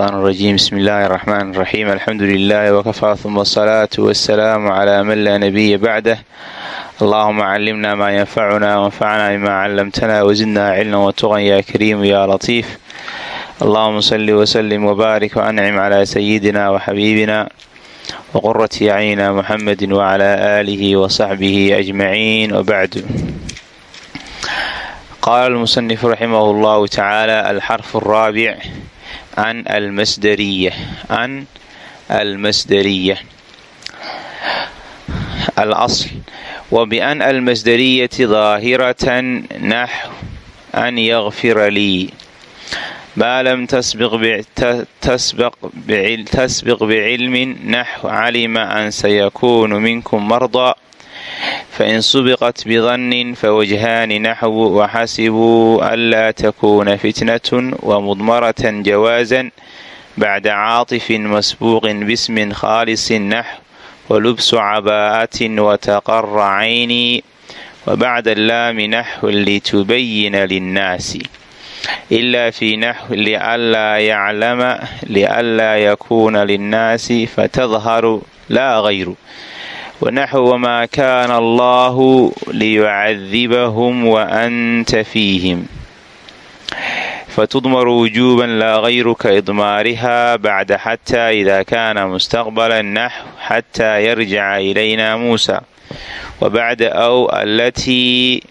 rajim bismi illaahi raxmaan raxiim alxamdu lilaahi wakafaa uma asalaatu wasalaamu calaa man laa nabiya bacdah allaahuma callimna maa yanfacuna wanfacnaa bimaa callamtana wasidnaa cilman watuqan yaa kariimu yaa latiif allahuma salli wasalim wabaarik waancim calaa sayidina waxabiibina waqurati yacyina muxamedi wacalaa aalihi wasaxbihi ajmaciin wabacdu qaala lmusanifu raximah llahu tacaala alxarfu raabic an almasdariya an almasdariya alasl wabian almasdariyati daahiratan naxw an yakfira lii maa lam tasbiq bicilmin naxw calima an sayakuunu minkum mardaa fain subiqat bidannin fawajhaani naxwu waxasibuu anlaa takuuna fitnatun wamudmaratan jawaazan bacda caatifin masbuuqin bismin khaalisin naxw walubsu cabaa'atin wataqara cayni wabacda allaami naxw litubayina linnaasi ilaa fii naxw lianlaa yaclama lianlaa yakuuna linnaasi fatadharu laa gayru wanaxw wmaa kaana allahu liyucadibahum waanta fiihim fatudmaru wujuban laa gayruka idmaariha bacda xataa ida kaana mustaqbala naxw xataa yarjica ilayna muusa wabacda aw alatii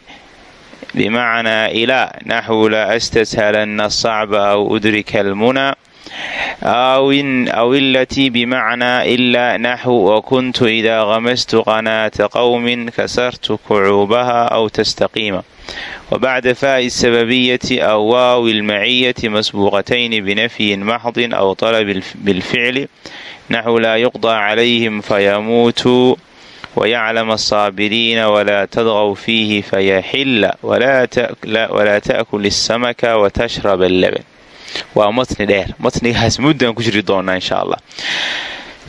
bimacnaa ilaa naxwu la astashalanna sacba aw udrika almuna aw ilatii bimacnaa ilaa naxw wakuntu idaa qamastu qanaata qowmin kasartu kucuubaha aw tastaqiima wabacda faa'i sababiyati aw waawi lmaciyati masbuuqatayni binafyin maxdin aw talabi bilficli naxw laa yuqdaa calayhim fayamuutuu wayaclam asaabiriina walaa tadqw fiihi fayaxila walaa ta'kul isamaka watashrab allaban waa matni dheer. Matnigaas muddaan ku jiri doonaa insha allah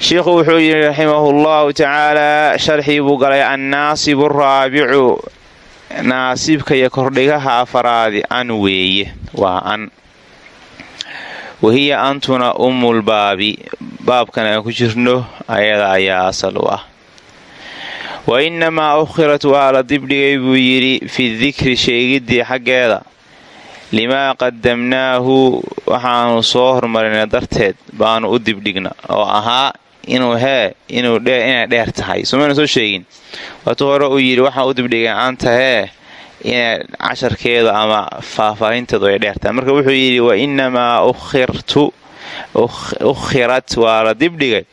sheikhu wuxuu yidhi raximahu llahu tacaalaa sharxii buu galay annaasibu raabicu naasibka iyo kordhigaha afaraadi an weeye. Waa an. Wahiya antuna ummulbaabi baabkan aan ku jirno ayada ayaa asal u ah. Wa innamaa ukhirat waa la dibdhigay buu yidhi fi dikri sheegiddii xaggeeda limaa qadamnaahu waxaanu soo hormarinay darteed baanu u dibdhigna oo ahaa inuu hee inay dheer tahay somayna soo sheegin waatuu hore uu yidhi waxaan u dibdhigay anta hee inay casharkeedu ama faahfaahinteedu ay dheer tahay marka wuxuu yidhi wa innamaa ukhirat waa la dibdhigay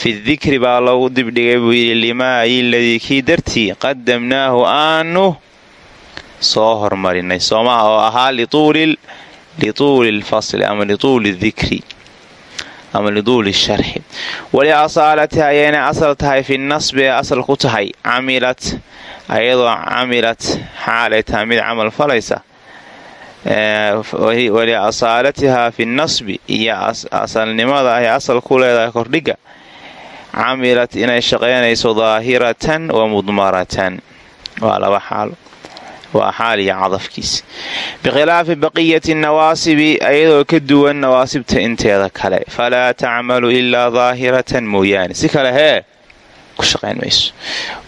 fi dikri baa lagu dibdhigay buu yidhi limaa iladii kii dartii qadamnaahu aanu soo hormarinay soomaa oo ahaa lituuli lfasli ama lituuli dikri ama lituuli sharxi. Waliasaalati ayaynay asal tahay fi nasbi ee asal ku tahay camilat ayadoo camilat xaalay tahay mid camal falaysa. Waliasaalatihaa fi nasbi iyo asalnimada ay asal ku leedahay kordhiga camilat inay shaqaynayso daahiratan wa mudmaratan. Waa laba xaalo waa xaal iyo cadafkiis. Bikhilaafi baqiyati nawaasibi ayadoo ka duwan nawaasibta inteeda kale. Falaa tacmalu ilaa daahiratan mooyaane. Si kale hee ku shaqayn mayso.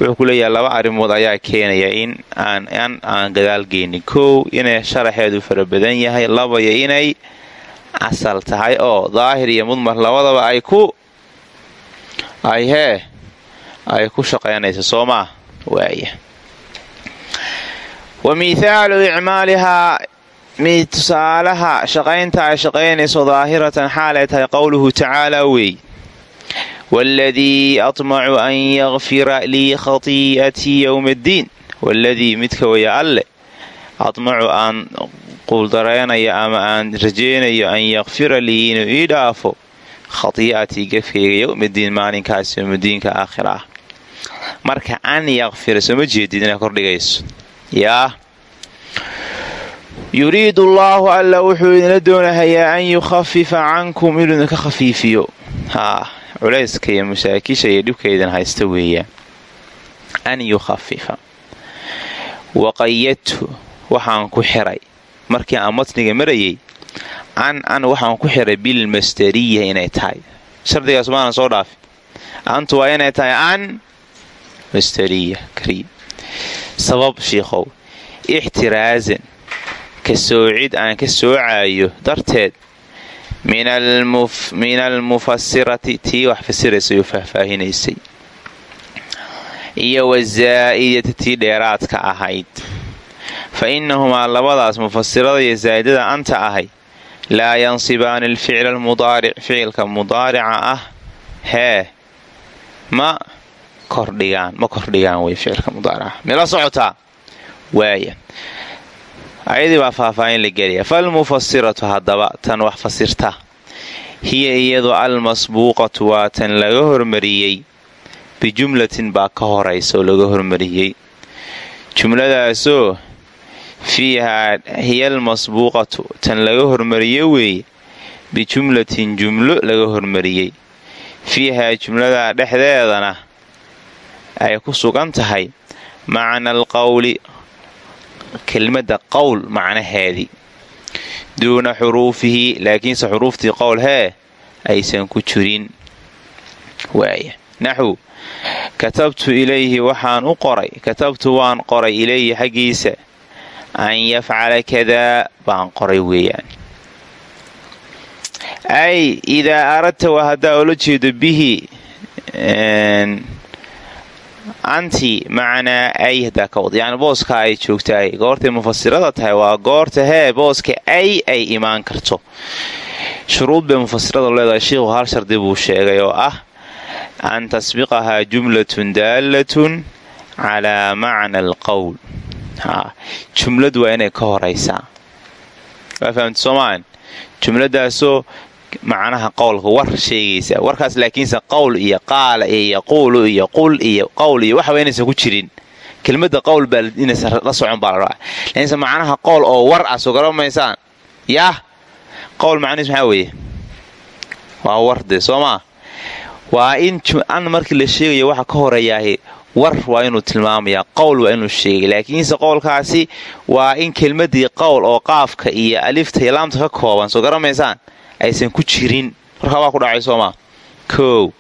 Wuxuu ku leeyahay laba arrimood ayaa keenaya in aan aan gadaal geynin kow inay sharaxeedu fara badan yahay. Labaya inay asal tahay oo daahir iyo mudmar labadaba ay ku ay hee ay ku shaqaynayso. Soo maa waaya wa mithaalu icmaalihaa tusaalaha shaqaynta ay shaqaynayso daahiratan xaalay tahay qowluhu tacaalaa wey waladii atmacu an yakfira lii khatii'atii yowma addiin waladii midka waya alle atmacu aan quuldaraynayo ama aan rajaynayo an yakfira lii inuu ii dhaafo khatii'atii gafkayga yowmaddiin maalinkaas yowmadiinka aakhira ah marka an yakfira sooma jeedid kordhigayso yaa yuriidu allaahu alla wuxuu idinla doonahayaa an yukhafifa cankum inuu idinka khafiifiyo. Haa culayska iyo masaakiisha iyo dhibka idin haysta weeyaan an yukhafifa waqayadtu waxaan ku xiray. Markii aan matniga marayay an an waxaan ku xiray bilmasdariya inay tahay. Shardigaas maana soo dhaafi. Antu waa inay tahay an masdariya kariim sabab shiikhow ixtiraazan ka soocid aan ka soocayo darteed min almufasirati tii wax fasiraysay oo faahfaahinaysay iyo wazaa'idati tii dheeraadka ahayd. Fa innahumaa labadaas mufasirada iyo zaa'idada anta ahay laa yansibaani alficla almudaaric ficilka mudaarica ah hee ma kordhigaan ma kordhigaan wey ficilka mudaarica mila socotaa waaya ayadii baa faahfaahin la gelaya falmufasiratu haddaba tan wax fasirta. Hiya iyadu almasbuuqatu waa tan laga hormariyey. Bijumlatin baa ka horaysa laga hormariyey. Jumladaasoo fiihaa hiya almasbuuqatu tan laga hormariye weeye bijumlatin jumlo laga hormariyey. Fiihaa jumladaa dhexdeedana ay ku sugan tahay macna alqowli kelmadda qowl macnaheedii duuna xuruufihi laakiinse xuruuftii qowl hee aysan ku jirin. Waaya naxw katabtu ilayhi waxaan u qoray katabtu waan qoray ilayhi xaggiisa an yafcala kadaa baan qoray weeyaan. Ay idaa aradta waa haddaa oola jeedo bihi anti macnaa ay hadaa ka wad yani booska ay joogtaay goortay mufasirada tahay waa goorta hee booska ay ay imaan karto. Shuruud bay mufasirada leedahay. Sheikhu hal shardi buu sheegay oo ah an tasbiqahaa jumlatun daalatun calaa macna alqowl jumlad waa inay ka horaysaa. Waa fahamta soomaan jumladaasoo macnaha qowlka war sheegaysa warkaas laakiinse qowl iyo qaala iyo yaquulu iyo qul iyo qowl iyo waxaba inaysan ku jirin. Kelmadda qowl baa inaysan la socon baa la laakiinse macnaha qowl oo war ah soo garamaysaan yaah! Qowl macnihiis maxaa weeye? Waa war dee soo maa waa in an markii la sheegayo waxa ka horeeyaahi war waa inuu tilmaamayaa qowl waa inuu sheegay. Laakiinse qowlkaasi waa in kelmadii qowl oo qaafka iyo alifta iyo laamta ka kooban soo garamaysaan aysan ku jirin. Warkaabaa ku dhacay soomaa kow.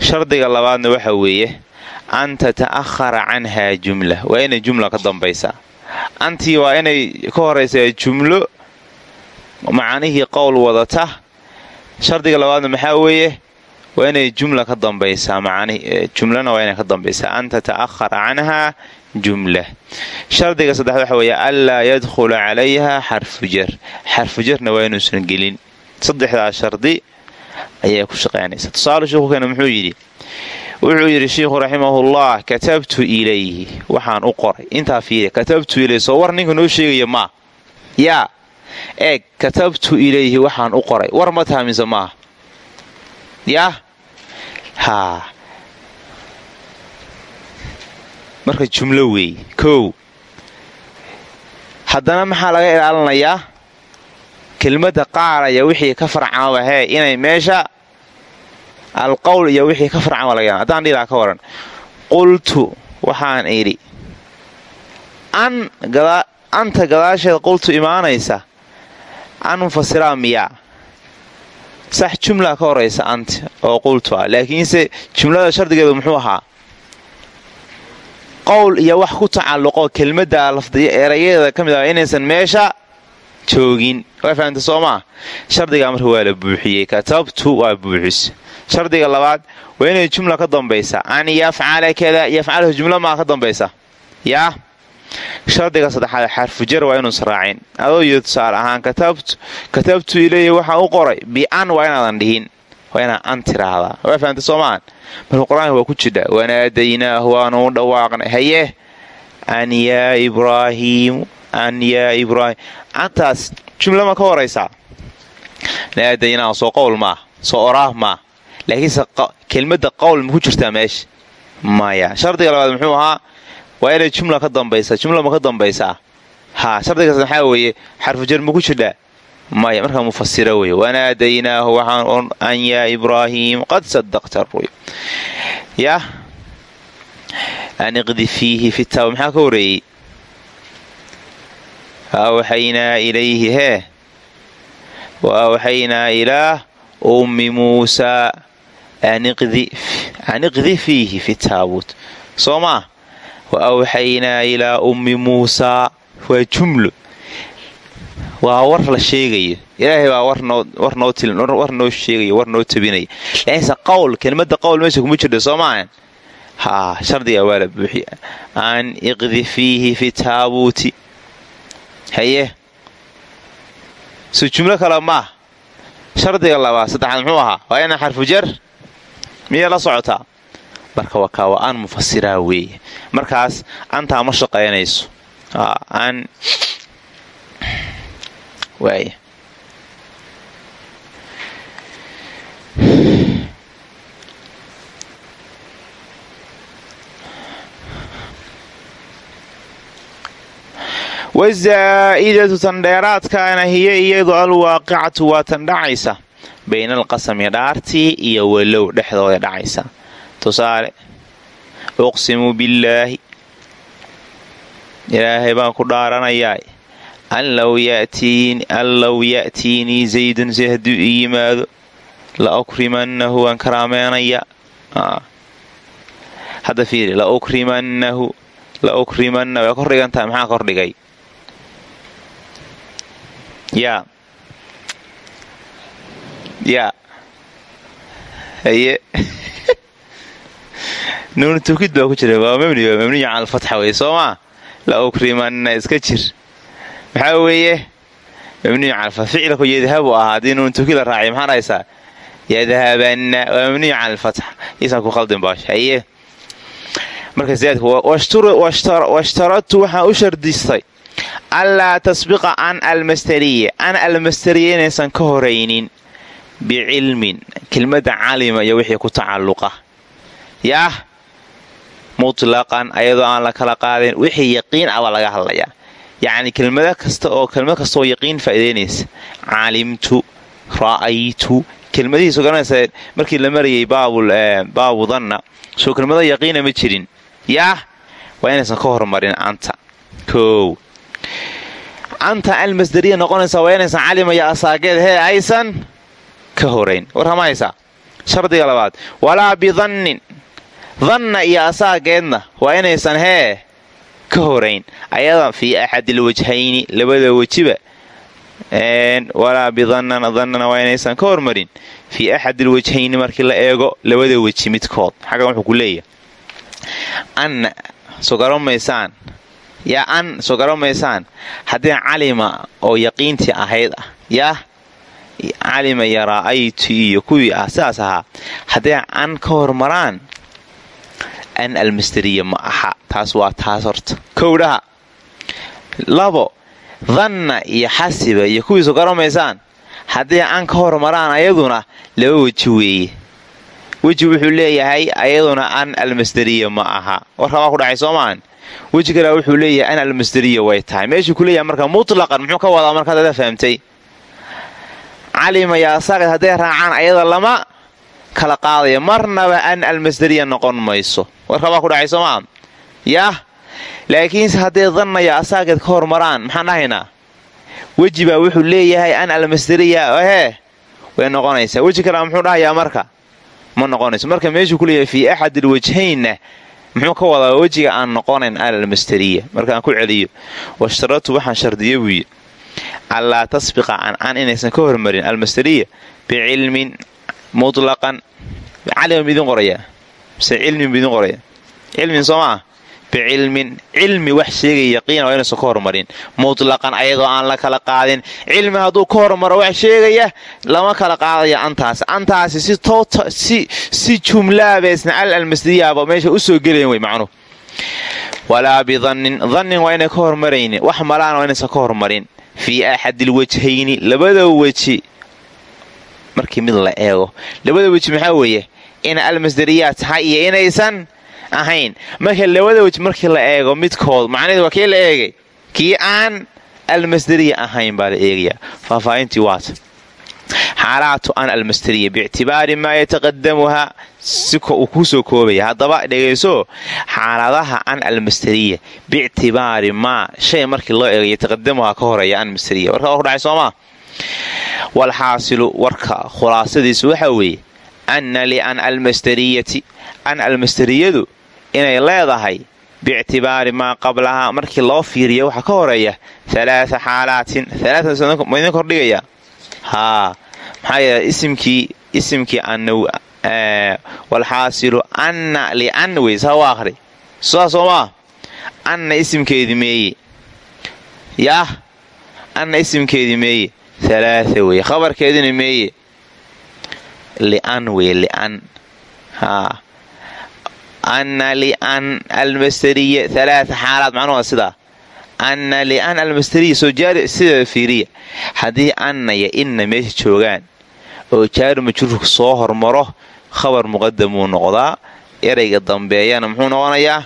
Shardiga labaadna waxa weeye an tata'ahara canhaa jumla. Waa inay jumla ka dambaysaa antii waa inay ka horaysaa jumlo macnihii qowl wadata. Shardiga labaadna maxaa weeye waa inay jumla ka dambaysaa jumlana waa inay ka dambaysaa an tata'ahara canhaa jumla. Shardiga saddexaad waxa weeye anlaa yadkhula calayha xarfu jar. Waa inuusan gelin saddexdaa shardi ayaa ku shaqaynaysa tusaale sheikhukeena muxuu yidhi wuxuu yidhi sheikhu raximahullah katabtu ilayhi. Waxaan u qoray. Intaa fiiriya katabtu ilayhi. Soo war ninka noo sheegaya maa yaa eeg katabtu ilayhi. Waxaan u qoray. War ma taha mise maaha yaa? Haa. Marka jumlo weeye kow. Haddana maxaa laga ilaalinayaa kelmadda qaaraya wixii ka farcamaba hee inay meesha alqowl iyo wixii ka farcama laga haddaan dhilaa ka waran. Qultu waxaan idhi an anta gadaasheed qultu imaanaysa? An mufasiraa miyaa sax jumla ka horaysa anta oo qultu ah laakiinse jumlada shardigeedu muxuu ahaa qowl iyo wax ku tacalluqo kelmadda lafdiya erayadeeda ka mid ah inaysan meesha joogin. Waa fahamta soo maa shardigaa marka waa la buuxiyey katabtu waa buuxis. Shardiga labaad waa inay jumla ka dambaysa. An yafcala kada yafcalahu jumla maa ka dambaysa. Yaa shardiga saddexaad xarfujar waa inuusan raacin adoo iyo tusaale ahaan katabtu ilayhi waxaan u qoray. Bian waa inaadan dhihin. Waa an tiraahdaa. Waa fahamta soomaan marka qur'aanka waa ku jidha. Wanaadaynaahu waanu u dhawaaqnay. Haye? An yaa ibraahiimu an yaa ibraahim antaas jumla ma ka horaysaa naadaynaahu soo qowl maah soo oraah maah laakiinse kelmadda qowl ma ku jirtaa meesha maya shardiga labaad muxuu ahaa waa inay jumla ka dambaysa jumla ma ka dambaysaa haa shardigaas maxaa weeye xarfujar ma ku jirdhaa maya markaa mufasira weye wanaadaynaahu waxaan an yaa ibraahiim qad sadaqta ruy yah an iqdi fiihi fitaaba maxaa ka horeeyey awxaynaa ilayhi hee wa awxaynaa ilaa ummi muusaa aniqdi fiihi fi taabuut soo maa wa awxaynaa ilaa ummi muusaa waa jumlo. Waa war la sheegayo. Ilaahay baa war noo sheegaya war noo tabinaya. Laakiinse qowl kelmadda qowl meesha kuma jirto soo maahan haa shardiga waa la buuxiya an iqdi fiihi fi taabuuti haye. So jumlo kale maah shardiga labaad saddexaad muxuu ahaa? Waa inaan xarfu jar miyay la socotaa marka waa kaa waa aan mufasiraa weeye. Markaas antaa ma shaqaynayso wazaa'idatu tan dheeraadkaana hiya iyadu alwaaqicatu waa tan dhacaysa bayna alqasami dhaartii iyo walow dhexdooda dhacaysa tusaale uqsimu billaahi ilaahay baan ku dhaaranayaa an low ya'tiinii zaydun si hadduu ii yimaado la ukrimannahu waan karaameenaya hadda fiiri la ukrimannahu la ukrimanna way kordhigantahay maxaa kordhigay yaa yaa haye nuunu tawkiid baa ku jira waa mabni waa mabniyu cala alfatxa wey soo maa la ukrimanna iska jir maxaa weeye mabniyu cala alfatx ficilku yadhabu ahaa haddii nuunu tawkiid la raaciyo maxaa dhahaysaa yadhabanna waa mabniyu cala alfatx iisan ku khaldin baash haye marka ziyaadka washtaradtu waxaan u shardistay allaa tasbiqa an almastariya an almastariya inaysan ka horaynin bicilmin kelmadda calima iyo wixii ku tacalluqa yaah mutlaqan ayadoo aan la kala qaadin wixii yaqiin ah baa laga hadlayaa yacni kelmado kasta oo kelmad kastaoo yaqiin faa'iidaynaysa calimtu ra'aytu kelmadihiisu garanaysa markii la marayay baabu danna soo kelmado yaqiina ma jirin yaah waa inaysan ka hormarin anta koow anta almasdariya noqonaysa inaysan calimaya asaageed hee aysan? Ka horayn war hama haysaa shardiga labaad. Walaa bidannin danna iyo asaageedna waa inaysan hee ka horayn ayada fii axadil wajhayni labada wejiba. Walaa bidannana dannana waa inaysan ka hormarin. Fii axadil wajhayni markii la eego labada weji midkood. Xaggan wuxuu ku leeyahay? An soo garamaysaan yaa an soo garamaysaan haddii calima oo yaqiintii ahayd ah yaa calima iyo ra'aytu iyo kuwii ah sidaas ahaa. Hadday an ka hormaraan an almastariya ma aha. Taas waa taas horta. Kowdhaha labo danna iyo xasiba iyo kuwii soo garamaysaan haddii an ka hormaraan ayaduna laba weji weeye. Weji wuxuu leeyahay ayaduna an almasdariya ma aha. Warka waa ku dhacay soo maahan weji kalea wuxuu leeyahay an almasdariya way tahay. Meeshuu ku leeyahay marka mutlaqan muxuu ka wadaa markaad ada fahamtay. Calima yaa saaqid hadday raacaan ayada lama kala qaadaya marnaba an almasdariya noqon mayso. Warka waa ku dhacay soo maaha yaah. Laakiinse hadday dannaya asaageed ka hormaraan maxaan dhahaynaa weji baa wuxuu leeyahay an almasdariya hee way noqonaysaa. Weji kalea muxuu dhahayaa marka? Ma noqonayso. Marka meeshuu ku leeyahay fii axadil wajhaynna muxuu ka wadaa wejiga aan noqonayn almastariya markaan ku celiyo washtaratu waxaan shardiya buuyi allaa tasbiqa an an inaysan ka hormarin almastariya bicilmin mutlaqan. Calima midin qoraya mise cilmin midin qoraya cilmin soo maa bicilmin cilmi wax sheegaya yaqiina waa inaysan ka hormarin mutlaqan ayadoo aan la kala qaadin cilmi hadduu ka hormaro wax sheegaya lama kala qaadaya antaas antaasi si jumlaabeesna al almasdiyaaba meesha u soo gelayn wey macnuhu walaa bidannin dannin waa inay ka hormaraynin wax malaana waa inaysan ka hormarin fii axadil wajhayni labada weji markii mid la eego labada weji maxaa weeye ina almasdariyaad tahay iyo inaysan ahayn. Marka labada weji markii la eego midkood macnaheed waa kii la eegay. Kii aan almasdariya ahayn baa la eegayaa. Faahfaahintii waata xaalaatu an almasdariya biictibaari maa yataqadamuhaa si uu kuu koobaya haddaba dhegayso xaaladaha an almasdariya biictibaari maa shay markii loo eego yataqadamuhaa ka horreeya an masdariya. Warka ku dhacay soomaa? Walxaasilu warka khulaasadiisu waxa weeye anna lian almastariyati an almastariyadu inay leedahay biictibaari maa qablahaa markii loo fiiriya waxaa ka horreeya alaaa xaalaatin idin kordhigaya haa. Maxaa yeele isimkii isimkii anna walxaasilu anna lian wey saa u akhri. Sidaas soo maa anna isimkeedii meeye yaah. Anna isimkeedii meeye alaaa weye khabarkeedina meeye lian weye lian haa anna lian almasteriya alaaa xaalaad macnuhu sidaa anna lian almasteriya soo jaari sideeda fiiriya haddii anna iyo inna meesha joogaan oo jaari majruurka soo hormaro khabar muqadamuu noqdaa erayga dambeeyana muxuu noqonayaa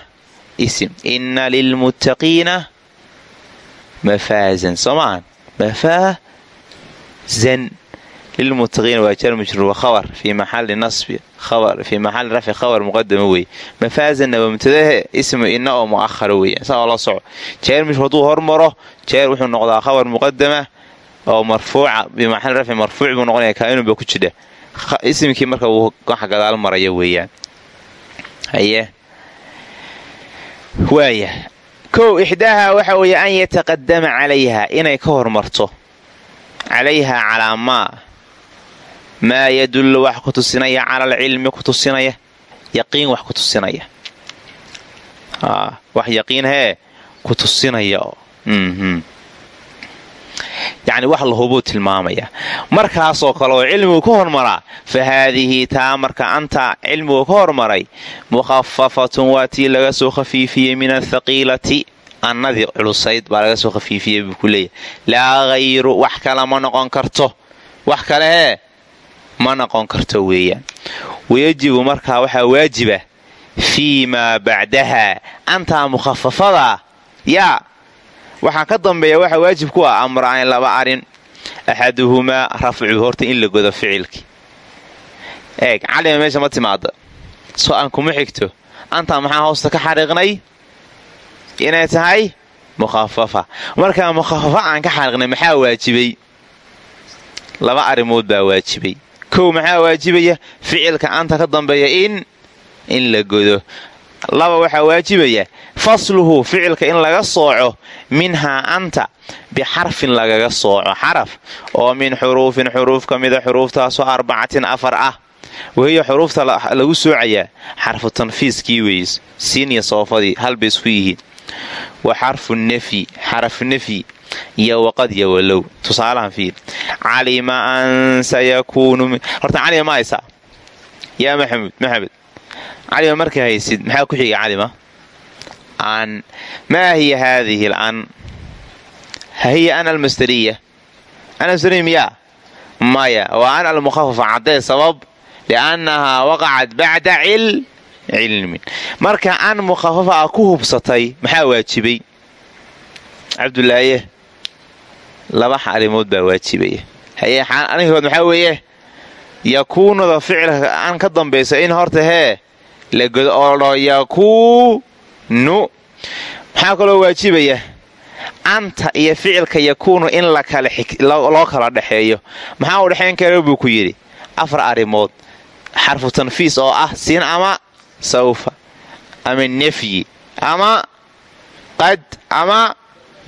isim inna lilmuttaqiina mafaazan soo maahan mafaazan lilmuttaqiina waa jaar majruur wa khabar fii maxali nasbi fii maxali rafci khabar muqadama wey mafaazanna waa mubtadahe ismu inna oo mu'ahara weya saa oo la soco jaar majruur hadduu hormaro jaar wuxuu noqdaa khabar muqadama oo marfuuca bimaxali rafci marfuuc buu noqonaya kaa'inun ba ku jidha isimkii marka uu waxa gadaal maraya weeyaan haye waaya kow ixdaaha waxa weeye an yataqadama calayha inay ka hormarto calayha calaa maa maa yadullu wax ku tusinaya cala alcilmi ku tusinaya yaqiin wax ku tusinaya. Wax yaqiin hee ku tusinaya yacni wax lahubuu tilmaamaya. Markaasoo kale oo cilmigu ka hormaraa fa haadihi taa marka anta cilmigu ka hormaray mukhafafatun waa tii laga soo khafiifiyey min athaqiilati annadii culusayd baa laga soo khafiifiyey buu ku leeyahy laa hayru wax kale ma noqon karto. Wax kale hee ma noqon karto weeyaan wayajibu markaa waxaa waajiba fii maa bacdaha antaa mukhafafadaa yaa waxaa ka dambeeya waxaa waajib ku ah amra'ayn laba arrin. Axaduhumaa rafcu horta in la godo ficilki. Eeg calima meesha ma timaada soo aan kuma xigto. Antaa maxaa hoosta ka xariiqnay? Inay tahay mukhafafa. Markaa mukhafafa aan ka xariiqnay maxaa waajibay? Laba arrimood baa waajibay kow maxaa waajibaya? Ficilka anta ka dambeeya in in la godo. Laba waxaa waajibaya fasluhu ficilka in laga sooco minhaa anta bixarfin lagaga sooco. Xaraf oo min xuruufin xuruuf ka mida xuruuftaasoo arbacatin afar ah. Wahiya xuruufta lagu soocayaa xarfu tanfiiskii weys siiniya soofadii halbay isku yihiin. Wa xarfu nafyi xaraf nafyi iyo waqad iyo walow. Tusaalahan fiir. Calima an sayakuunu horta calima ma haysaa yaa maxamud maxamed. Calima marka haysid maxaa ku xiga calima? An maa hiya haadihi lan hiya an almasdariya anmasdariya miyaa maya. Waa an almukhafafa caddee sabab liannahaa waqacat bacda cilmin. Marka an mukhafafa a ku hubsatay maxaa waajibay? Cabdulaaye laba arrimood baa waajibaya anigood maxaa weeye? Yakuunuda ficilka an ka dambaysa in horta hee la godo oo ladhaho yakuunu. Maxaa kaloo waajibaya? Anta iyo ficilka yakuunu in loo kala dhexeeyo maxaa u dhexayn kara buu ku yidhi? Afar arrimood xarfu tanfiis oo ah siin ama sawfa. Ama nefyi. Ama qad ama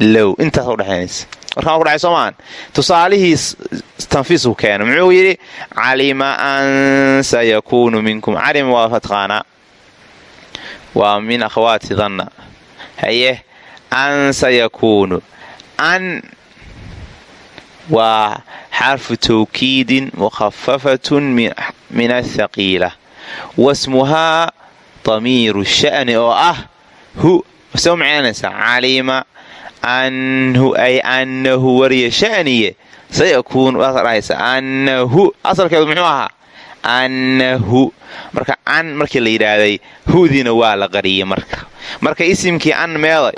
low. Intaas udhexaynaysa markaa ku dhacay soomaan tusaalihii tanfiisku keena muxuu yidhi calima an sayakuunu minkum. Calima waa fatqaanaa waa min akhwaati danna haye an sayakuunu an waa xarfu tawkiidin mukhafafatun min athaqiila wasmuhaa damiiru sha'ni oo ah hu se u macaynaysaa calima anhu ay annahu wariya sha'niye. Annahu asalkeedu muxuu ahaa annahu. Marka an markii la yidhaahday hudiina waa la qariyey marka. Marka isimkii an meeday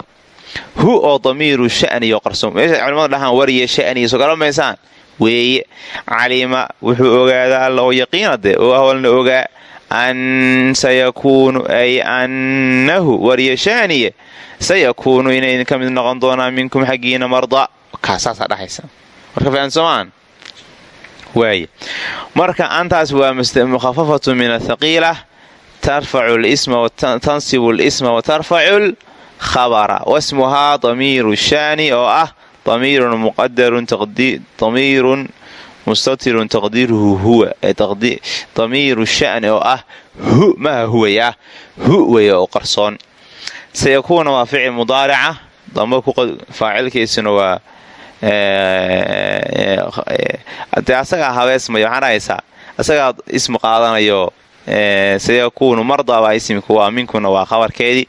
hu oo damiiru sha'niyo qarsoon. Meesha culimadu dhahaan wariya sha'niya soo garamaysaan weeye calima wuxuu ogaadaa alla oo yaqiina dee oo awalna ogaa an sayakuunu ay annahu wariya sha'niye sayakuunu inay ka mid noqon doonaan minkum xaggiina marda kaasaasaa dhahaysa marka fahamsoomaan waay marka antaas waa mukhafafatu min athaqiila tarfacu lisma tansibu lisma wa tarfacu lkhabara wasmuhaa damiiru shaani oo ah damiirun muqadarun damiirun mustatirun taqdiiruhu huwa damiiru shani oo ah hu maha huwaya hu weya oo qarsoon sayakuuna waa ficil mudaarica damba faacilkiisuna waa dee asagaa habeesmaya waxaan dhahaysaa asagaa ismu qaadanayo sayakuunu marda baa isimku waa minkuna waa khabarkeedii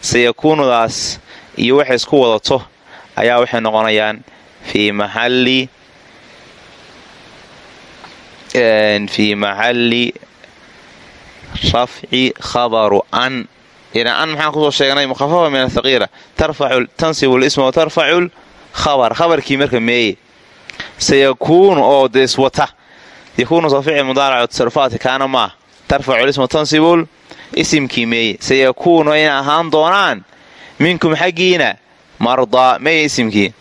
sayakuunudaas iyo waxay isku wadato ayaa waxay noqonayaan fii maxalli fii maxalli rafci khabaru an idan an maxaan ku soo sheegnay mukhafafa min athaqiila tansibu lisma wa tarfacu lkhabar khabarkii marka meeye. Sayakuunu oo dees wata. Yakuunu soo ficil mudaarac tasarrufaati kaana maah tarfacu lisma tansibul isimkii meeye. Sayakuunu inay ahaan doonaan minkum xaggiina mardaa meeye isimkii.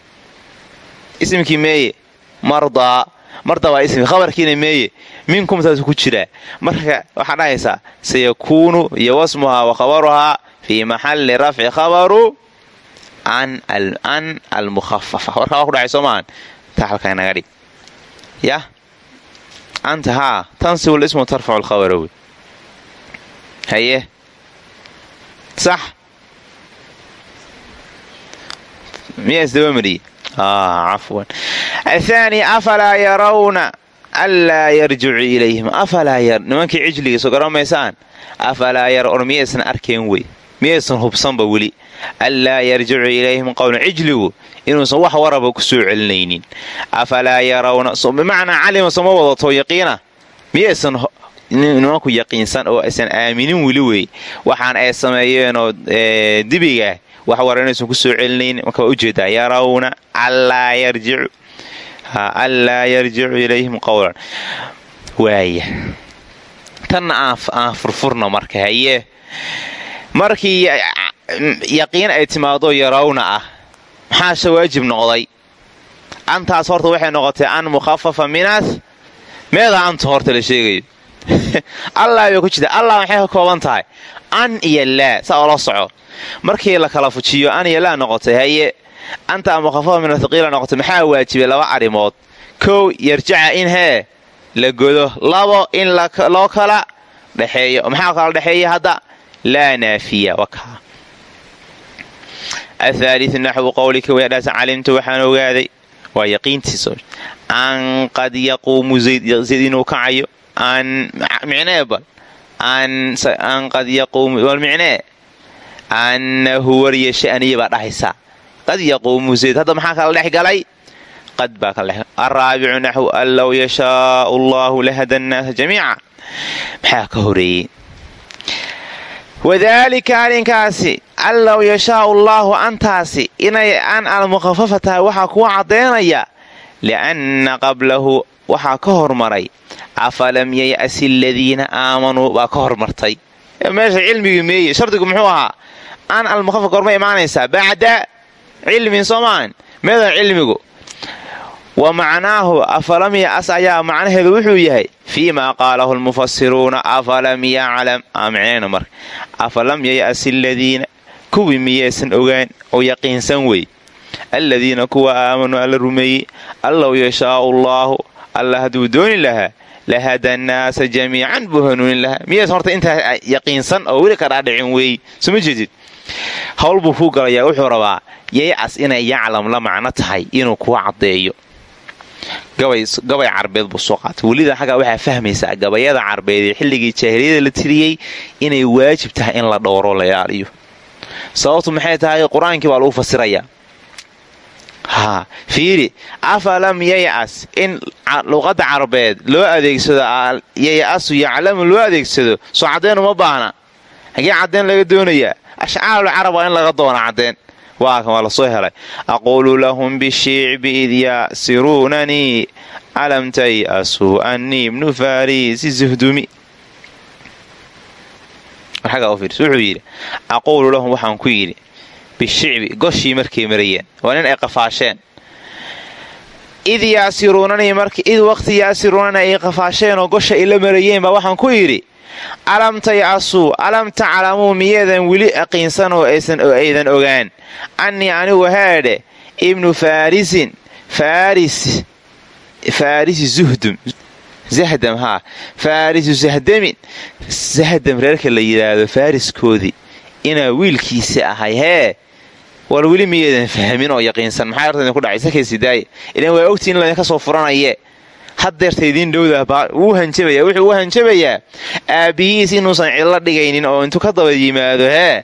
Isimkii meeye mardaa marda waa ismi khabarkiina meeye. Minkum saasuu ku jiraa marka waxaa dhahaysaa sayakuunu iyo wa khabaruhaa fii maxalli rafci khabaru an almukhafafa warkaa waa ku dhacay soo maahan taa halkaa inaga dhig. Yah? Anta haa tansibu lismu tarfacu lkhabara wey haye? Sax? Miyaa isdabamariye cafwan athaani afalaa yarawna anlaa yarjicu ilayhim. Nimankii cijliga soo garamaysaan afalaa yar or miyaysan arkeen wey. Miyaysan hubsanba weli. Anlaa yarjicu ilayhim qowlan cijligu inuusan wax waraba ku celinaynin. Afalaa yarawna bimacnaa calima soma wadato yaqiina? Miyaysan nimanku yaqiinsan oo aysan aaminin weli wey. Waxaan ay sameeyeenoo dibiga wax wara inaysan ku celinaynin. Marka u jeedaa yarawna anlaa yarjicu anlaa yarjicu ilayhim qowlan waaya tanna aan furfurno marka haye markii yaqiin ay timaado yarawna ah maxaase waajib noqday antaas horta waxay noqotay an mukhafafa minaas meedaa anta horta la sheegayo allah bay ku jirta allah maxay ka kooban tahay an iyo laa saa oola soco markii la kala fujiyo an iyo laa noqotay haye anta mukhafafa min athaqiila noqotay maxaa waajibay laba arrimood kow yarjaca in hee la godo labo in loo kala dhexeeyo maxaa kala dhexeeya hadda laa naafiya wakaa athaaliu naxwu qowlika weedhaas calimtu waxaan ogaaday waa yaqiintiisa an qad yaquumu zayd inuu kacayo micnee bal an qad yaquumu bal micnee annahu wariya sha'niya dhahaysaa qad yaquumu zayd hadda maxaa kala dhex galay qad baa kala araabicu naxwu an low yashaau allahu lahada jamiica maxaa ka horeeyey wadaalika arrinkaasi an low yashaau allaahu antaasi inay an almukhafafa tahay waxaa kuwa caddaynaya lianna qablahu waxaa ka hormaray afalam yay'asi aladiina aamanuu baa ka hormartay meesha cilmigii meeye shardigu muxuu ahaa an almukhafafa horma imaanaysaa bacda cilmin soomaan meedan cilmigu. Wa macnaahu afalam ya'as ayaa macnaheedu wuxuu yahay fii maa qaalahu lmufasiruuna afalam yaclam micnayna marka. Afalam yay'as aladiina kuwii miyaysan ogaan oo yaqiinsan wey. Aladiina kuwa aamanuu alla rumeeyey allow yashaau allaahu alla hadduu dooni lahaa lahada annaasa jamiican buu hanuunin lahaa. Miyaysan horta intaa yaqiinsan oo weli ka dhaadhicin weey soma jeedid howl buu kuu galayaa wuxuu rabaa yaycas inay yaclam la macno tahay inuu kuu caddeeyo. Gabay carbeed buu soo qaatay. Welida xaggaa waxaa fahmaysaa gabayada carbeed ee xilligii jaahiliyada la tiriyey inay waajib tahay in la dhowro la ilaaliyo sababtu maxay tahay? Qur'aankii baa lagu fasirayaa. Haa fiiri afalam yaycas in luqadda carbeed loo adeegsado yaycasu yaclamu loo adeegsado soo caddeyn uma baahna. Hagee caddeyn laga doonayaa ashcaarul carab waa in laga doona caddeen. Waa kan waa la soo helay. Aquulu lahum bishicbi id yasiruunanii alam tay'asuu annii ibnu farisi zuhdumi. Wuxuu yidhi aquulu lahum waxaan ku yidhi bishicbi goshii markay marayeen waa nin ay qafaasheen. Id yaasiruunanii id waqti yaasiruunana ay qafaasheenoo gosha waxaan ku yidhi alam taycasuu alam taclamuu miyeedan weli aqiinsan oo aydan ogaan. Annii anigu haadhe ibnu faarisin faaris faarisi zahdam haa faarisu zahdamin zahdam reerka la yidhaahdo faariskoodii inaa wiilkiisa ahay hee war weli miyeedan fahmin oo yaqiinsan maxaa horta idinku dhacay? Sakaysidaaya ilan waa ogtii in laydinka soo furanaye haddeerta idiin dhowda wuu hanjabaya wuxuu u hanjabayaa aabbihiis inuusan cidlo dhigaynin oo intuu ka daba yimaado hee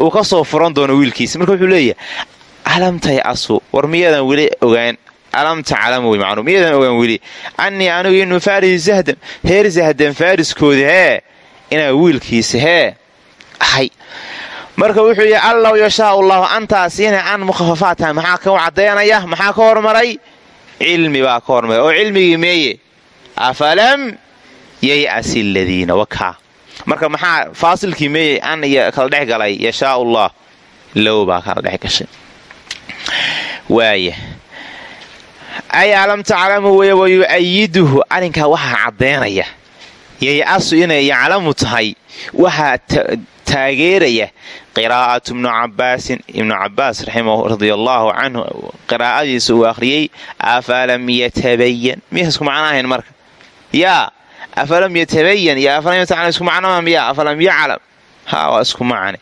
uu ka soo furan doono wiilkiisa marka wuxuu leeyahay alam taycasu war miyadan weli ogaan? Alam taclamu wey macnuu miyadan ogaan weli? Annii anigu inu faris zahdam heer zahdam faariskoodi hee inaa wiilkiisa hee ahay marka wuxuu yidhi allaw yashaa allahu antaasi inay an mukhafafaat tahay maxaa ka caddaynaya maxaa ka hormaray cilmi baa ka oo cilmigii meeye afalam yay'as aladiina wakaa marka maxaa faasilkii meeye an iyo kala dhex galay yashaa allah low baa kala dhex gashay. Waaya ay alam taclamu wey wayu'ayiduhu arrinkaa waxaa caddaynaya yay'asu inay yaclamu tahay waxaa taageeraya qiraa'atu ibnu cabaasin ibnu cabaas radia allaahu canhu qiraa'adiisa uu akhriyey afalam yatabayan miyas isku macno ahayn marka? Yaa afalam yatabayan iyo afalam yataclam isku macnoma miya afalam yaclam ha waa isku macne.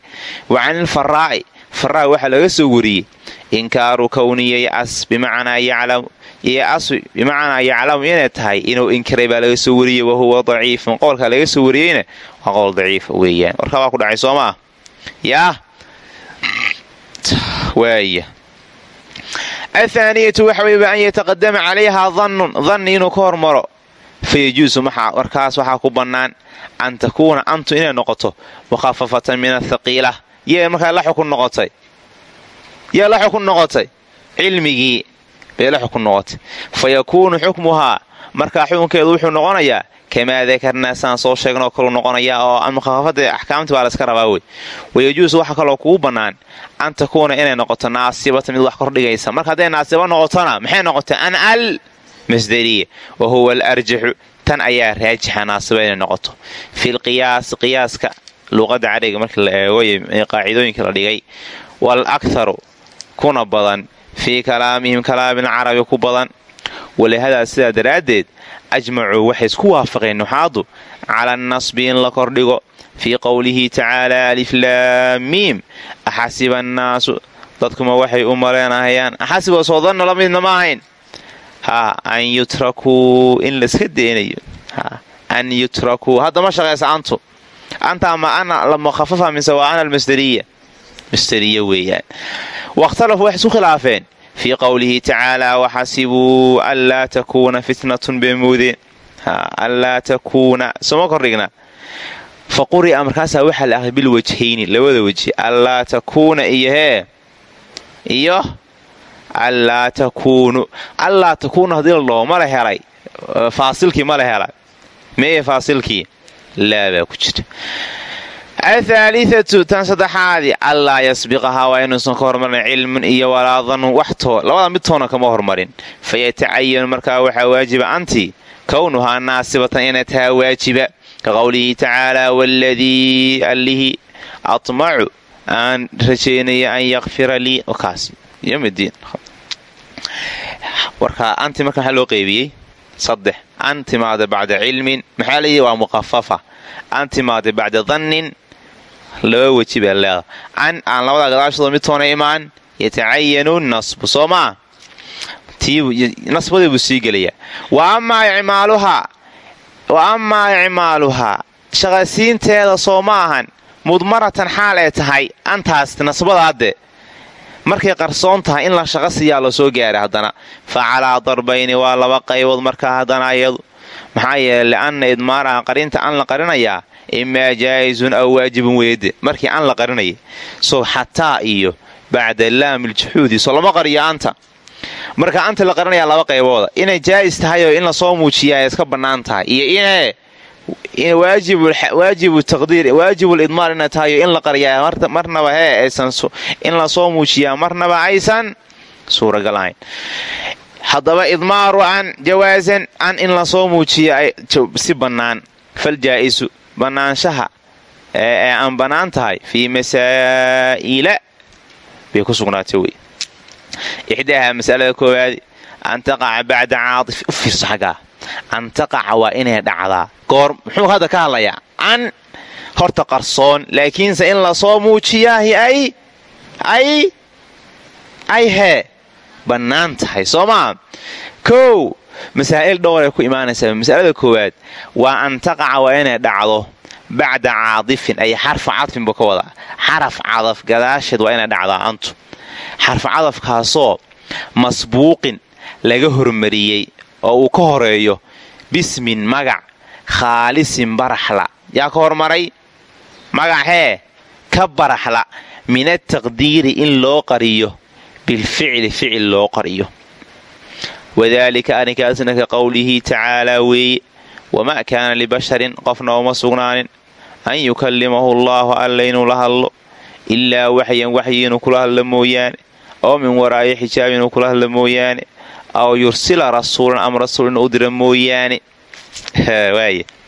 Wa can ilfaraa'i faraa waxaa laga soo wariyey. Inkaaru kowni yay'as bimacnaa yaclamu inay tahay inuu inkiray baa laga soo wariyey wahuwa daciifun qowlkaa laga soo wariyeyna waa qowl daciifa weeyaan. Warkaa waa ku dhacay soo maa waaya. Athaaniyatu waxa weyba an yataqadama calayhaa dannun danni inuu ka hormaro. Fayajuusu markaas waxaa ku bannaan an takuuna antu inay noqoto mukhafafatan min athaqiila yee markaa la xukun noqotay. Yee la xukun noqotay. Cilmigii bay la xukun noqotay. Fa yakuunu xukmuhaa markaa xukunkeedu wuxuu noqonayaa kamaa dakarnaa saan soo sheegnoo kalu noqonayaa oo mukhafafada axkaamti baa layska rabaa wey. Wayajuusu waxaa kaloo kugu bannaan an takuuna inay noqoto naasibata mid wax kordhigaysa marka hadday naasiba noqotona maxay noqotay? An al masdariya. Wa huwa alarjaxu tan ayaa raajixa naasiba inay noqoto. Fi lqiyaasi qiyaaska luqadda cariga markii la eego qaacidooyinka la dhigay. Wal akharu kuna badan fii kalaamihim kalaamin carabi ku badan. Walihadaa sidaa daraaddeed ajmacuu waxay isku waafaqeen nuxaadu cala annasbi in la kordhigo. Fii qowlihi tacaala aliflaamiim axasiba annaasu dadkuma waxay u maleenahayaan. Axasiba soo danna la midna ma ahayn. Ha an yutrakuu in layska deenayo. An yutrakuu hadda ma shaqaysa antu anta ama ana lamuhafafa mise waa ana almasdariya masdariya weeyaan wakhtalafuu waxay isku khilaafeen fii qowlihi tacaala waxasibuu anlaa takuuna fitnatun bay moodeen anlaa takuuna sooma kordhigna fa quri'a markaasaa la akhriy bilwajhayni labada wejhi anlaa takuuna iyo hee iyo anlaa takuunu anlaa takuuna haddii la dhaho mala helay faasilkii mala helay meeye faasilkii laabaa ku jira. Athaalithatu tan saddexaadi allaa yasbiqahaa waa inuusan ka hormarin cilmun iyo walaa danun labada midtoona kama hormarin. Fayatacayanu markaa waxaa waajiba anti kownuhaa naasibatan inay tahaa waajiba. Ka qowlihi tacaala waaladii allihii atmacu aan rajaynaya an yakfira lii. Kaas yomdiin warka anti marka maxaa loo qeybiyey saddex an timaada bacda cilmin maxaa layihi waa muqafafa an timaada bacda dannin laba weji baa leeda an aan labadaa gadaashooda midtoona imaan yatacayanu nasbu soo maa nasbadii buu sii gelayaa wa amaa icmaaluhaa shaqasiinteeda soo ma ahan mudmaratan xaal ee tahay antaas nasbadaadde markay qarsoon tahay in la shaqo siiyaa la soo gaaray haddana. Fa calaa darbayni waa laba qaybood markaa haddana ayadu. Maxaa yeele li'anna idmaaraha qarinta an la qarinayaa imaa jaa'isun aw waajibun weede. Markii an la qarinaya soo xataa iyo bacda laamiljuxuudi soo lama qariyo anta. Marka anta la qarinayaa laba qaybooda inay jaa'is tahay oo in la soo muujiyaa ay iska bannaan tahay. Iyo inee waajibul idmaar inay tahay oo in la qariyaa. Marnaba hee aysan in la soo muujiyaa. Marnaba aysan suuragal ahayn haddaba idmaaru an jawaasan an in la soo muujiyo si bannaan. Fal jaa'isu bannaanshaha ee aan bannaan tahay fii masaa'ila bay ku sugnaatay wey. Ixdaaha masalada koowaad an taqaca bacda caatif u an taqaca waa inay dhacdaa goor muxuu hadda ka hadlayaa? An horta qarsoon laakiinse in la soo muujiyaahi ay ay hee bannaan tahay soo maa kow masaa'il dhowr ay ku imaanaysaa. Masalada koowaad waa an taqaca waa inay dhacdo. Bacda caadifin ay xarfa cadfin buu ka wadaa. Xaraf cadaf gadaasheed waa inay dhacdaa antu. Xarfa cadafkaasoo masbuuqin laga hormariyey oo uu ka horeeyo bismin magac khaalisin baraxla. Yaa ka hormaray? Magacee ka baraxla min ataqdiiri in loo qariyo bilficli ficil loo qariyo. Wadaalika arrinkaasna ka qowlihi tacaalaa weeye wamaa kaana libasharin qofna uma sugnaanin. An yukallimahu allaahu alla inuu la hadlo ilaa waxyan waxyi inuu kula hadlo mooyaane oo min waraa'i xijaab inuu kula hadlo mooyaane aw yursila rasuulan ama rasuul inuu u dira mooyaane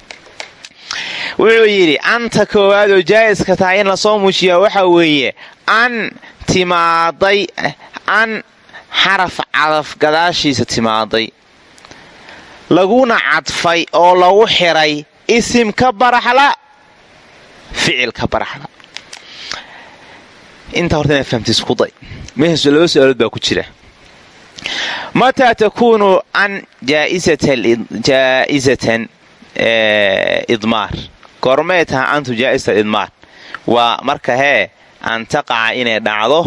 wuxuu yidhi anta koowaad oo jaa'iska tahay in la soo muujiyaa waxa weeye an timaaday an xaraf cadaf gadaashiisa timaaday. Laguna cadfay oo lagu xiray isim ka baraxla ficil ka baraxla. Intaa horta inaad fahamta isku day. Meesha laba su'aalood baa ku jira mataa takuunu an jaa'isatan idmaar goormee taha antu jaa'isat idmaar waa marka hee an taqaca inay dhacdo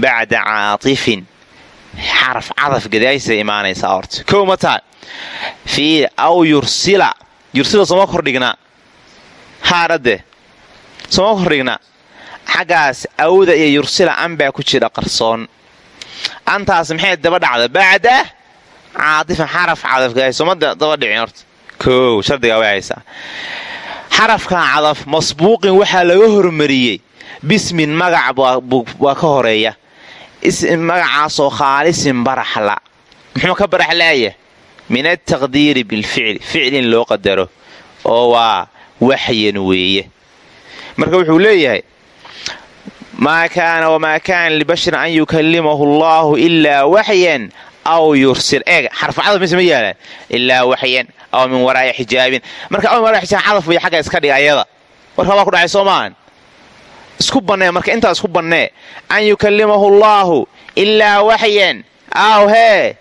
bacda caatifin xaraf cadaf gadaashiisa imaanaysaa horta kow mataa fii aw yursila yursila sooma kordhignaa haadhadde sooma kordhignaa xaggaas awda iyo yursila an baa ku jira qarsoon antaas maxay daba dhacda? Bacda caatifan xaraf cadaf gadaashiisa sooma daba dhicin horta. Kow shardigaa way haysaa. Xarafkan cadaf masbuuqin waxaa laga hormariyey. Bismin magac waa ka horreeya. Magacaasoo khaalisin baraxla. Muxuu ka baraxlaaya min altaqdiiri bilficli. Ficlin loo qadaro oo waa waxyan weeye. Marka wuxuu leeyahay maa kaana wamaa kaana libasharin an yukallimahu allaahu ilaa waxyan aw yursil eeg xarfa cadaf mise ma yaalaan ilaa aw min waraa'i xijaabin marka aw min warai xijaab cadaf way xagga iska dhiga warka waa ku dhacay soo isku bannee marka intaa isku bannee an yukallimahu allaahu ilaa waxyan aw hee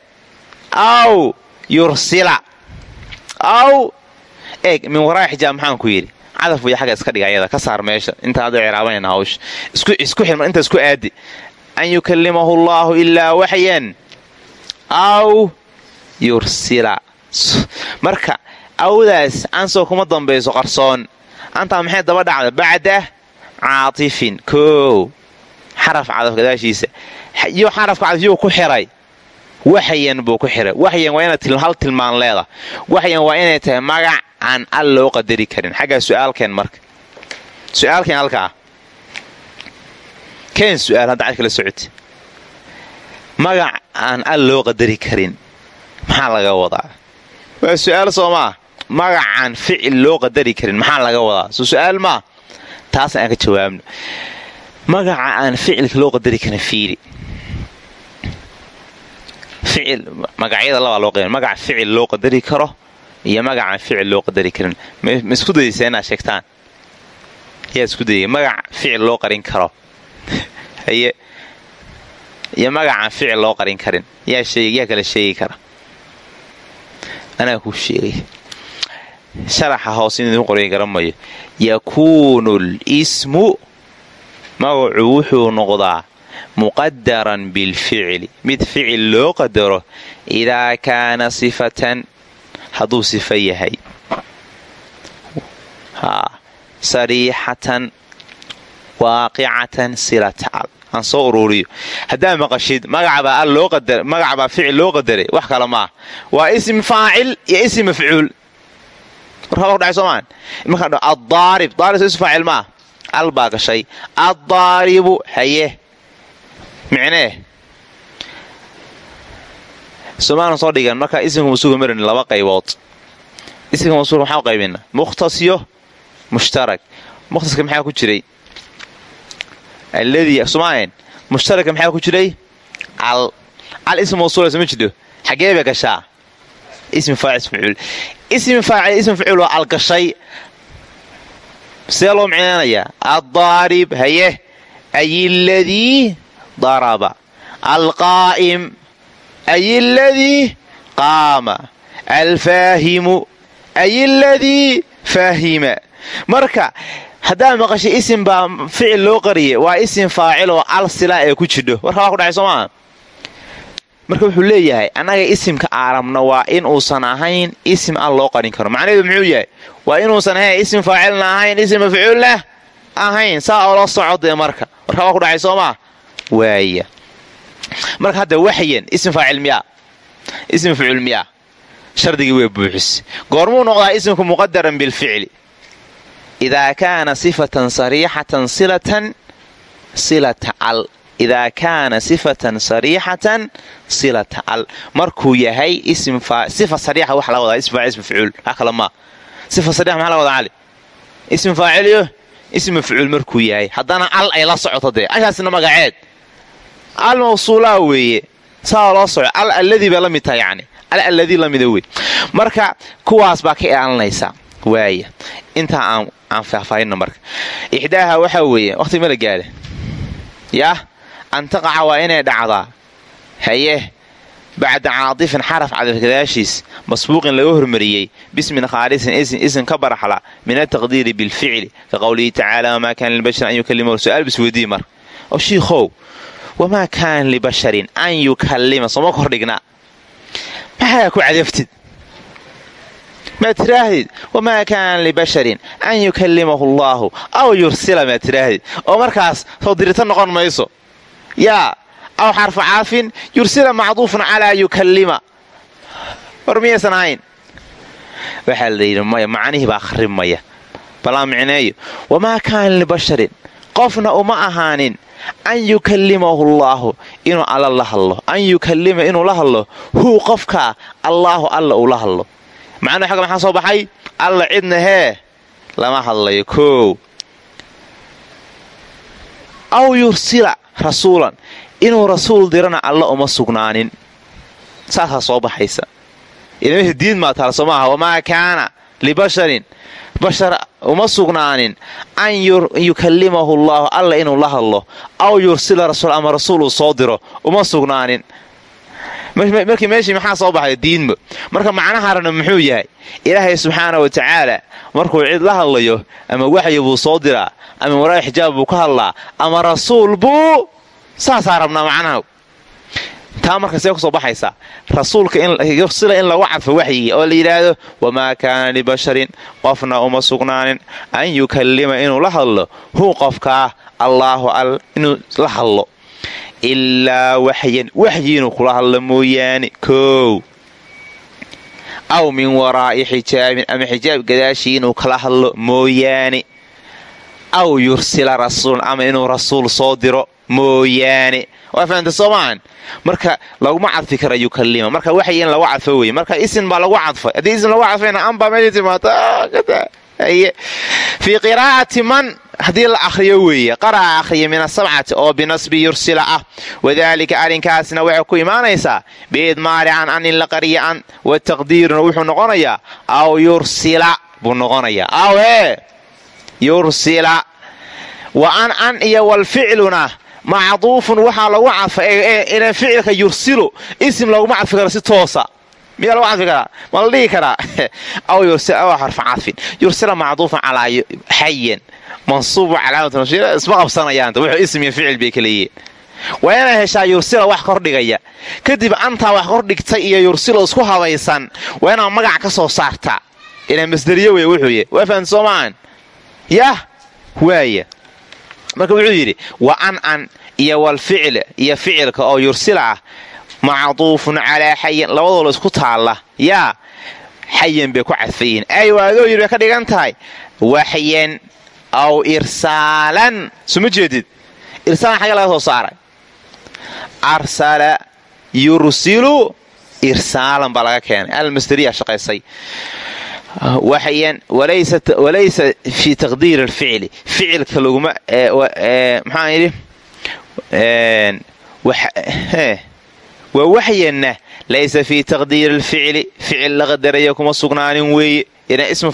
aw yursila aw eeg min waraa'i xijaab maxaan ku yidhi cadaf way xagga iska dhiga ayada ka saar meesha. Intaa hadda ciraabanayna hawsha isku xirma inta isku aadi. An yukallimahu allaahu ilaa waxyan aw yursila. Marka awdaas ansoo kuma dambayso qarsoon. Antaa maxay daba dhacda? Bacda caatifin. Koow. Xaraf cadaf gadaashiisa iyo xarafka cadaf yuu ku xiray. Waxyan buu ku xiray. Waxyan waa inaad hal tilmaan leeda waxyan waa inay tahay magac aan al loo qadari karin. Xaggaa su'aalkeen marka. Su'aalkeen halka ah keen su'aal hadda cad kala socoti. Magac aan al loo qadari karin. Maxaa laga wadaa? Waa su'aal soo maa magacaan ficil loo qadari karin. Maxaa laga wadaa? Soo su'aal maa taasna aan ka jawaabno. Magaca aan ficilka loo qadari karin fiiri. Ficil magacyada labaa loo qadari. Magac ficil loo qadari karo iyo magacaan ficil loo qadari karin. Ma isku dayaysa inaad sheegtaan? Yaa isku dayay. Magac ficil loo qarin karo. Haye iyo magacaan ficil loo qarin karin. Yaa kala sheegi kara. Anaa kuu sheegay. Sharaxa hoos in idin qoray garamayo yakuunu lismu magacu wuxuu noqdaa muqadaran bilficli mid ficil loo qadaro idaa kaana sifatan hadduu sifa yahay. Sariixatan waaqicatan silataal aan soo uruuriyo. Haddaa maqashid magacbaa ficil loo qadaray. Wax kale maaha waa ism faacil iyo ism mafcuul. Adaarib daarib ism faacil maaha al baa gashay. Addaaribu haye. Micnee somaana soo dhigan. Markaa isimka masuuga marin laba qaybood. Isimka masuuga maxaa qaybina mukhtasyo mushtarak. Mukhtaska maxaa ku jiray? Alladii somaayan mushtaraka maxaa ku jiray? Cal cal ism mawsuula sama jidho xagee bay gashaa? Ismi faacil ismafcuul ismi faacil ism facuul waa algashay. See loo micnaynayaa addaarib haye. Ay ladii daraba. Alqaa'im ay ladii qaama alfaahimu ay ladii faahima marka haddaad maqashay isim baa ficil loo qariye waa isim faacil oo al sila ee ku jidho. Warka maaha marka wuxuu leeyahay annaga isimka aaramna waa in uusan ahayn isim al loo qarin karo. Macnaheedu muxuu yahay? Waa inuusan ahayn isim faacilna ahayn isim mafcuulna ahayn. Saa oo la socodee marka. Warka ku dhacay soo maa waaya marka hadda waxyan isim faacil miyaa isim mafcuul miyaa shardigii way buuxis. Goormuu noqdaa isimku muqadaran bilficli idaa kaana sifatan sariixatan silatan silata cal idaa kaana sifatan sariixatan silata cal markuu yahay sifa sariixa waxa la wadaa ism faacil ism mafcuul wax kale sifa sariixa maxaa la wadaa cali ism faaciliyo ism mafcuul markuu yahay. Haddana al ay la socoto dee ashaasna magaceed al mawsuulaa weeye. Saa loo soco al alladii bay la tahay yani al alladii la mida marka kuwaas baa ka ilaalinaysa waaya intaa aan faahfaahino marka. Ixdaaha waxaa weeye waqti mala gaale yah an taqaca waa inay dhacdaa. Haye bacda caatifin xaraf cadif gadaashiis masbuuqin laga hormariyey bismin khaalisin isin ka baraxla min ataqdiiri bilficli ka qowlihi tacaala wamaa kaana libasharin an yukalima su'aal bis weydii mar. Shiikhow wamaa kaana libasharin an yukalima sooma kordhigna maxaa ku cadaftid maad tiraahdid wamaa kaana libasharin an yukallimahu allaahu aw yursila maad tiraahdid oo markaas soo dirita noqon mayso yaa aw xarfu caafin yursila macduufun calaa yukallima war miyaysan ahayn waxaa la yidhi maya macnihii baa kharibmaya balaa micneeyo wamaa kaana libasharin qofna uma ahaanin an yukallimahu allaahu inuu alla la hadlo an yukallima inuu la hadlo huu qofkaa allaahu alla uu la hadlo macnuu xagga maxaa soo baxay alla cidna hee lama hadlayo koow aw yursila rasuulan inuu rasuul dirana alla uma sugnaanin saasaa soo baxaysa idamh diid maa taal soo maaha wamaa kaana libasharin bashar uma sugnaanin an yukallimahu allaahu alla inuu la hadlo aw yursila rasuul ama rasuul uu soo diro uma sugnaanin. Markii meeshii maxaa soo baxay? Diidmo marka macnaharana muxuu yahay? Ilaahay subxaana wa tacaala markuu cid la hadlayo ama waxyi buu soo diraa ama waraa xijaab buu ka hadlaa ama rasuul buu saasaa rabnaa macnaha taa marka see ku soo baxaysaa rasuulka yursila in lagu cadfo waxyigii oo la yidhaahdo wamaa kaana libasharin qofna uma sugnaanin an yukallima inuu la hadlo. Huu qofkaa allaahu al inuu la hadlo. Ilaa waxyan waxyi inuu kula hadlo mooyaane koow. Aw min waraa'i xijaabin ama xijaab gadaashii inuu kala hadlo mooyaane. Aw yursila rasuulan ama inuu rasuul soo diro mooyaane waa marka laguma cadfi kara yukallima marka waxyi in lagu cadfo weye marka isin baa lagu cadfay haddii isin lagu cadfayna anbaa meesha timaata fii qiraa'ati man haddii la akhriyo weeye qara'a akhriya min asabcati oo binasbi yursila ah. Wadaalika arrinkaasna waxay ku imaanaysaa biidmaari can an la qariya an wuxuu noqonayaa aw yursila buu noqonayaa. Aw hee yursila. Wa an an iyo walficluna macduufun waxaa lagu ilan ficilka yursilu isim laguma cadfi karo si toosa. Miyaa lagu cadfi karaa? Ma la dhihi karaa? Aw xarfa cadfin yursila macduufan calaa xayan mansuubu calaamatu isma qabsanayaanta. Wuxuu ism iyo ficil bay kaleeyihiin waa inaa heshaa yursila wax kordhigaya kadib antaa wax kordhigtay iyo yursilo isku habaysan waa inaa magac ka soo saartaa. Ilaa masderiye wey wuxuuy waa fahamta soo maahan yah waaya marka wuxuu yidhi wa an an iyo walficl iyo ficilka oo yursila ah macduufun calaa xayan labadoola isku taalla yaa xayan bay ku cadfayihiin ay waadoo yidhi bay ka dhigan tahay. Waxyan aw irsaalan. Suma jeedid? Irsaalan xagee laga soo saaray. Arsala yursilu irsaalan baa laga keenay. Almasdariya shaqaysay walaysa fi taqdiir alficli. Ficilka laguma maxaan yidhi? Waa waxyana laysa fii taqdiiri alficli. Ficil la qadaraya kuma sugnaanin weeye. Ismu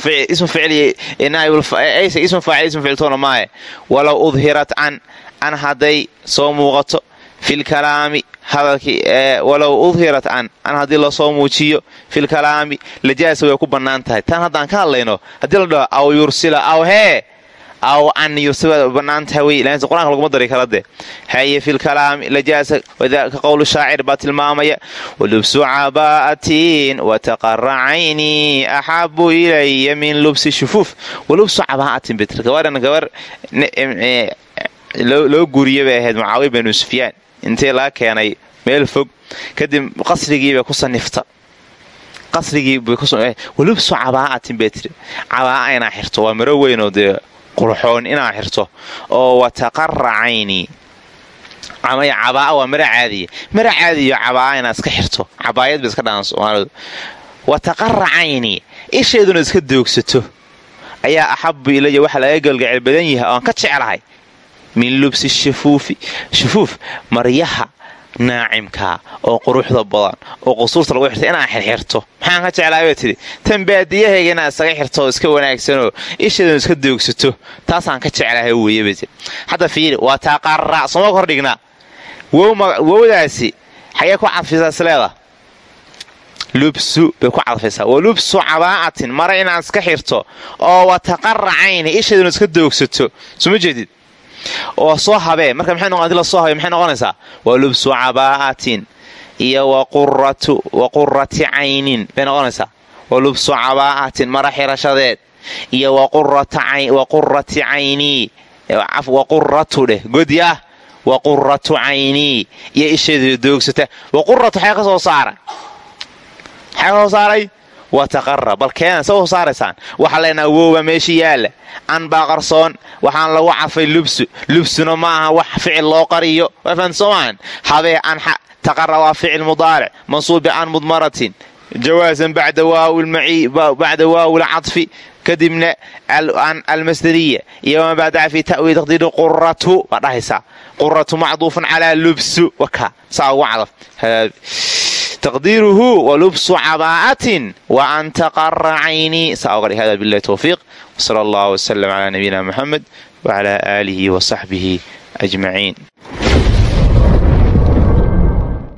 ficiltoona maaye walow udhirat can an hadday soo muuqato filkalaami walow udhirat an an haddii la soo muujiyo filkalaami lajaasa way ku bannaan tahay. Tan haddaan ka hadlayno haddii la dhaho aw yursila aw hee aw an yursila bannaan tahay wey. Ilaansi qur'aanka laguma kala de haye filkalaami lajaasa ka qowlu shaacir baa tilmaamaya walubsu cabaa'atin wataqara cayni axabu ilaya min lubsi shufuuf. Walubsu cabaa'atin betr gabaran gabar loo guuriya bay ahayd mucaawiya binu sufyaan intee laga keenay meel fog. Kadib qasrigiibay ku sanifta qasrigiiwalubsu cabaa'atin bay tiri cabaa'a inaa xirto waa maro weynoo dee qurxoon inaa xirto oo wataqara cayni. Cabaa'a waa mara caadiya mara caadiyo cabaa'a inaa iska xirto. Cabaayad bay iska dhaaan soomaalidu wataqara cayni. Isheeduna iska doogsato. Ayaa axabu ilaya waxa laga galgacel badan yahay oaan ka jeclahay min lubsi shufuuf maryaha naacimkaa oo quruxda badan oo qusuurta lagu xirta inaan xirxirto. Maxaan ka jeclaabay tidhi tan baadiyahayga inaa isaga xirto oo iska wanaagsanoo isheedanu iska doogsato. Taasaan ka jeclahay weeyabati hadda fiiri waa taqara sooma kordhignaa wowdaasi xagee ku cadfaysaa isleeda lubsu bay ku cadfaysaa wa lubsu cabaa'atin mara inaan iska xirto oo wataqara cayni isheedanu iska doogsato. Soma jeedid oo soo habee. Marka maxay soo habe maxay noqonaysaa? Waa lubsu cabaa'atin iyo wa qurati caynin bay noqonaysaa. Wa lubsu cabaa'atin mara xirashadeed. Iyo wa qurati caynii wa quratu dheh godi ah wa quratu caynii iyo isheedu doogsata. Wa quratu xee ka soo saara xee soo saaray wa taqara bal keena sa soo saaraysaan waxaa leenaha wowba meesha yaalla an baa qarsoon waxaan lagu cadfay lubsu lubsuna ma aha wax ficil loo qariyo soomaan habee an taqara waa ficil mudaaric mansuubi an mudmaratin jawaasan bacda waawi lcadfi kadibna almasdariya iyo ma badaca fi tawiil taqdiiri quratu baa dhahaysaa quratu macduufun calaa lubsu waka saa ugu cadaf taqdiiruhu walubsu cabaa'atin wa an taqara caynii saa uga dhig hada bilahi towfiiq wsala allah wslm cla nabiyina muxamed wcla aalihi wasaxbihi ajmaciin